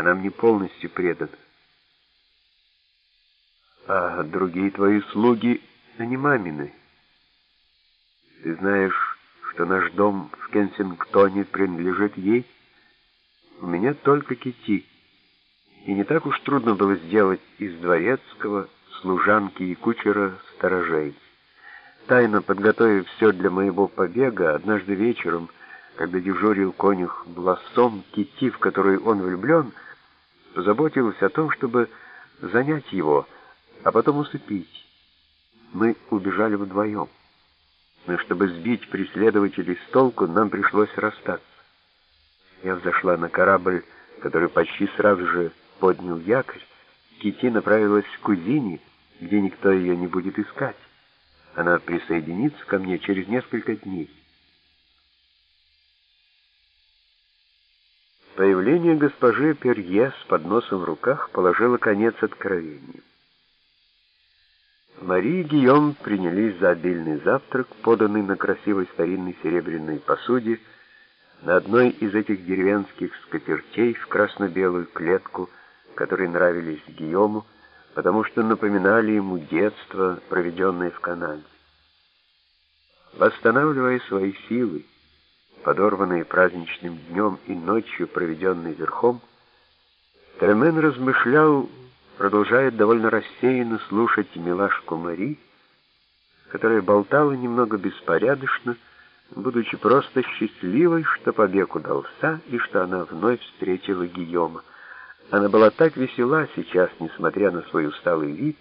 Она мне полностью предана. А другие твои слуги, они мамины. Ты знаешь, что наш дом в Кенсингтоне принадлежит ей? У меня только Кити. И не так уж трудно было сделать из дворецкого, служанки и кучера сторожей. Тайно подготовив все для моего побега, однажды вечером, когда дежурил конюх Блассом, Кити, в которую он влюблен, позаботилась о том, чтобы занять его, а потом усыпить. Мы убежали вдвоем. Но чтобы сбить преследователей с толку, нам пришлось расстаться. Я взошла на корабль, который почти сразу же поднял якорь. Кити направилась к кузине, где никто ее не будет искать. Она присоединится ко мне через несколько дней. Появление госпожи Перье с подносом в руках положило конец откровению. Мари и Гийом принялись за обильный завтрак, поданный на красивой старинной серебряной посуде, на одной из этих деревенских скатертей в красно-белую клетку, которые нравились Гийому, потому что напоминали ему детство, проведенное в Канаде. Восстанавливая свои силы, подорванные праздничным днем и ночью, проведенной верхом, Тремен размышлял, продолжая довольно рассеянно слушать милашку Мари, которая болтала немного беспорядочно, будучи просто счастливой, что побег удался и что она вновь встретила Гийома. Она была так весела сейчас, несмотря на свой усталый вид,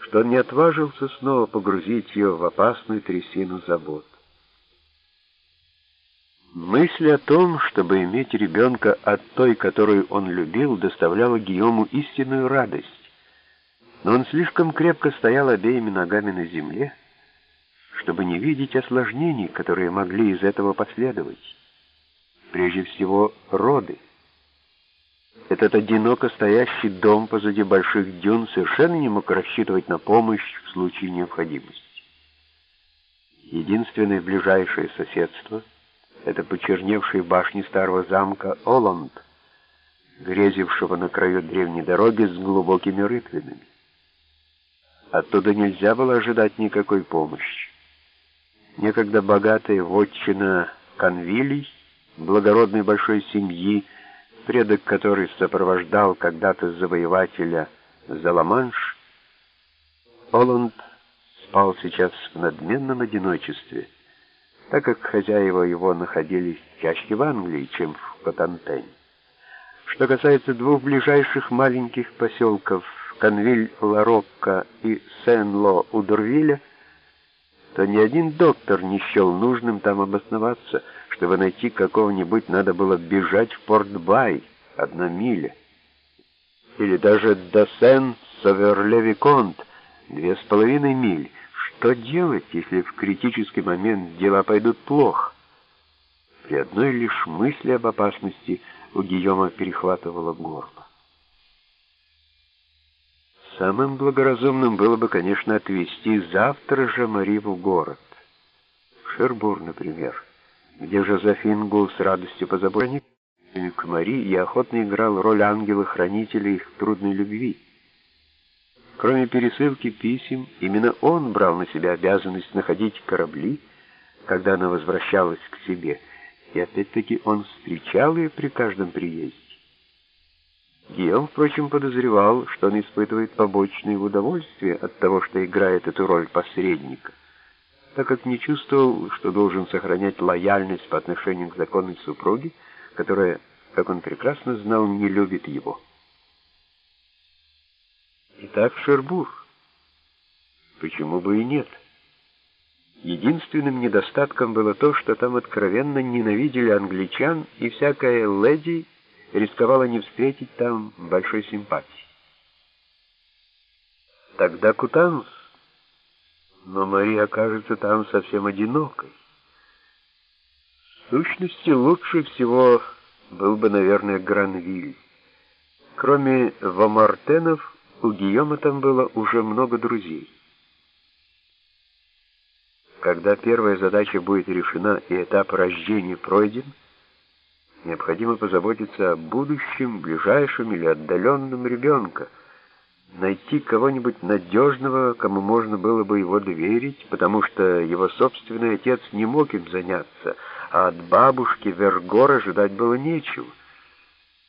что он не отважился снова погрузить ее в опасную трясину забот. Мысль о том, чтобы иметь ребенка от той, которую он любил, доставляла Гийому истинную радость. Но он слишком крепко стоял обеими ногами на земле, чтобы не видеть осложнений, которые могли из этого последовать. Прежде всего, роды. Этот одиноко стоящий дом позади больших дюн совершенно не мог рассчитывать на помощь в случае необходимости. Единственное ближайшее соседство — это почерневшие башни старого замка Оланд, грезившего на краю древней дороги с глубокими рытвинами. Оттуда нельзя было ожидать никакой помощи. Некогда богатая вотчина Конвилей, благородной большой семьи, предок который сопровождал когда-то завоевателя за Ла-Манш, Оланд спал сейчас в надменном одиночестве, так как хозяева его находились чаще в Англии, чем в Котантене. Что касается двух ближайших маленьких поселков Конвиль-Ларокко и Сен-Ло-Удурвиля, то ни один доктор не счел нужным там обосноваться. Чтобы найти какого-нибудь, надо было бежать в Порт-Бай, одна миля. Или даже до Сен-Саверле-Виконт, две с половиной мили. Что делать, если в критический момент дела пойдут плохо? При одной лишь мысли об опасности у Гийома перехватывало горло. Самым благоразумным было бы, конечно, отвезти завтра же Мари в город. В Шербур, например, где Жозефин Гул с радостью позаботился к Мари и охотно играл роль ангела-хранителя их трудной любви. Кроме пересылки писем, именно он брал на себя обязанность находить корабли, когда она возвращалась к себе, и опять-таки он встречал ее при каждом приезде. Гийом, впрочем, подозревал, что он испытывает побочные удовольствия от того, что играет эту роль посредника, так как не чувствовал, что должен сохранять лояльность по отношению к законной супруге, которая, как он прекрасно знал, не любит его. Итак, Шербур. Почему бы и нет? Единственным недостатком было то, что там откровенно ненавидели англичан, и всякая леди рисковала не встретить там большой симпатии. Тогда Кутанус, но Мария окажется там совсем одинокой. В сущности, лучше всего был бы, наверное, Гранвиль. Кроме Вамартенов, у Гийома там было уже много друзей. Когда первая задача будет решена и этап рождения пройден, Необходимо позаботиться о будущем, ближайшем или отдаленном ребенка, найти кого-нибудь надежного, кому можно было бы его доверить, потому что его собственный отец не мог им заняться, а от бабушки Вергора ожидать было нечего.